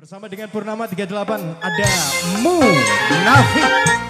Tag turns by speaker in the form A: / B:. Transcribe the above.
A: Bersama dengan Purnama 38 ada Mu Nafik.